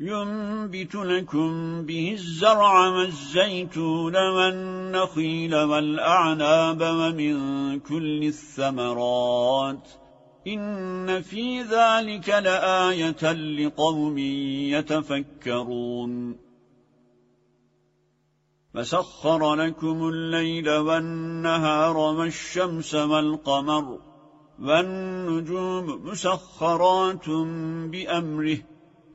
ينبت لكم به الزرع والزيتون والنخيل والأعناب ومن كل الثمرات إن في ذلك لآية لقوم يتفكرون. فسخر لكم الليل والنهار والشمس والقمر والنجوم مسخرات بأمره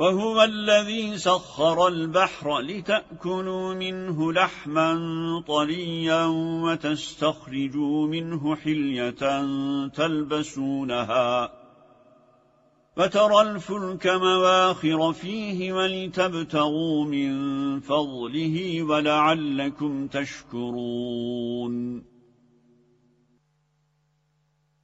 وهو الذي سخر البحر لتأكلوا منه لحما طريا وتستخرجوا منه حلية تلبسونها فترى الفلك مواخر فيه ولتبتغوا من فضله ولعلكم تشكرون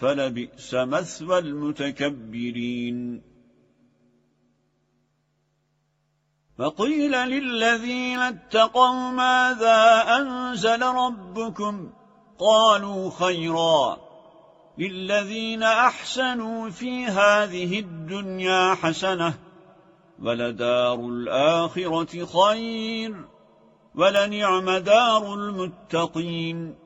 فلبئس مثوى المتكبرين. فقيل للذين اتقوا ماذا أنزل ربكم؟ قالوا خيرا. للذين أحسنوا في هذه الدنيا حسنة ولدار الآخرة خير ولنعم دار المتقين.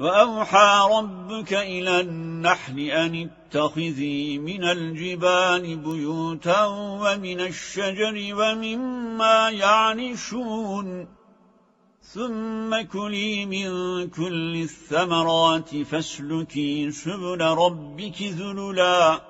وأوحى ربك إلى النحل أن اتخذي من الجبال بيوتا ومن الشجر ومما يعنشون ثم كلي من كل الثمرات فاسلكي سبل ربك ذللا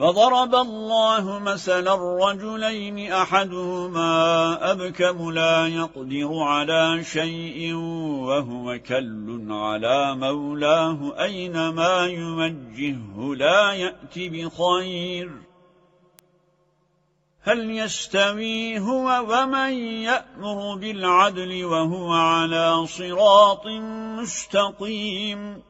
فضرب الله مثلا الرجلين أحدهما أبكم لا يقدر على شيء وهو كل على مولاه أينما يوجهه لا يأتي بخير. هل يستوي هو ومن يأمر بالعدل وهو على صراط مستقيم؟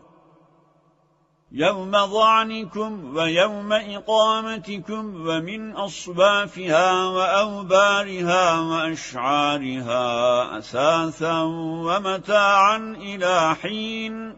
يوم ظعنكم ويوم إقامتكم ومن أصبافها وأوبارها وأشعارها أساسا ومتاعا إلى حين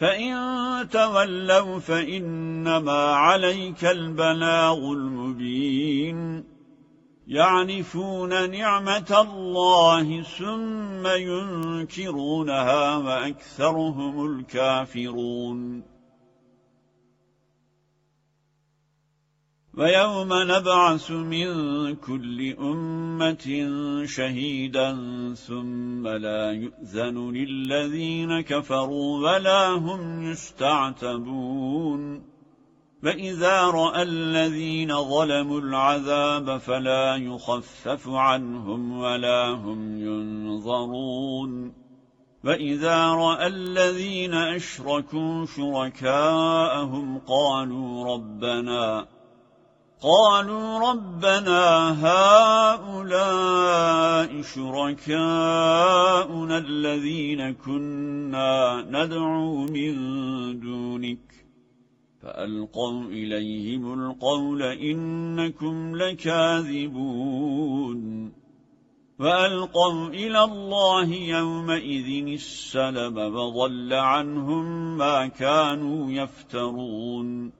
فإن تولوا فإنما عليك البلاغ المبين. يعنفون نعمة الله ثم ينكرونها وأكثرهم الكافرون. ويوم نبعث من كل أمة شهيدا ثم لا يؤذن للذين كفروا ولا هم يستعتبون. فإذا رأى الذين ظلموا العذاب فلا يخفف عنهم ولا هم ينظرون. فإذا رأى الذين أشركوا شركاءهم قالوا ربنا قالوا ربنا هؤلاء شركاؤنا الذين كنا ندعو من دونك فألقوا إليهم القول إنكم لكاذبون فألقوا إلى الله يومئذ السلب وضل عنهم ما كانوا يفترون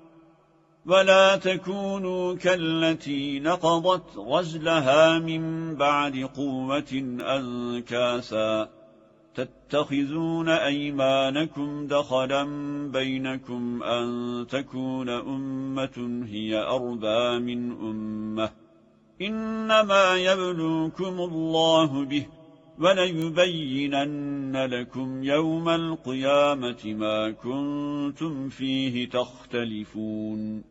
ولا تكونوا كالتي نقضت غزلها من بعد قوة أنكاسا تتخذون أيمانكم دخلا بينكم أن تكون أمة هي أربى من أمة. إنما يبلوكم الله به وليبينن لكم يوم القيامة ما كنتم فيه تختلفون.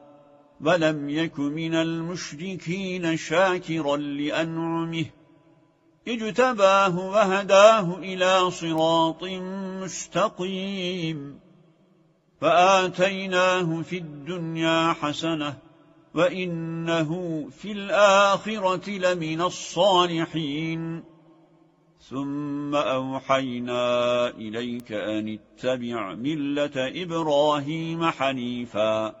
ولم يك من المشركين شاكرا لأنعمه. اجتباه وهداه إلى صراط مستقيم. فآتيناه في الدنيا حسنة وإنه في الآخرة لمن الصالحين. ثم أوحينا إليك أن اتبع ملة إبراهيم حنيفاً.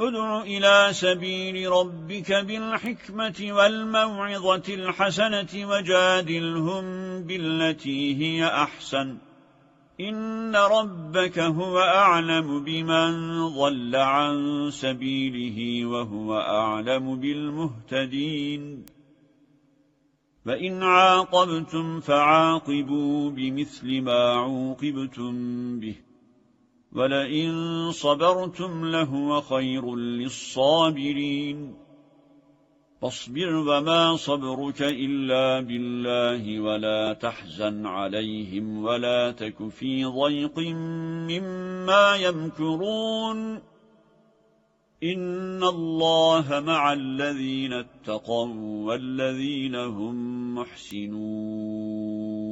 ادع إلى سبيل ربك بالحكمة والموعظة الحسنة وجادلهم بالتي هي أحسن. إن ربك هو أعلم بمن ضل عن سبيله وهو أعلم بالمهتدين. فإن عاقبتم فعاقبوا بمثل ما عوقبتم به. ولئن صبرتم لهو خير للصابرين. فاصبر وما صبرك إلا بالله ولا تحزن عليهم ولا تك في ضيق مما يمكرون. إن الله مع الذين اتقوا والذين هم محسنون.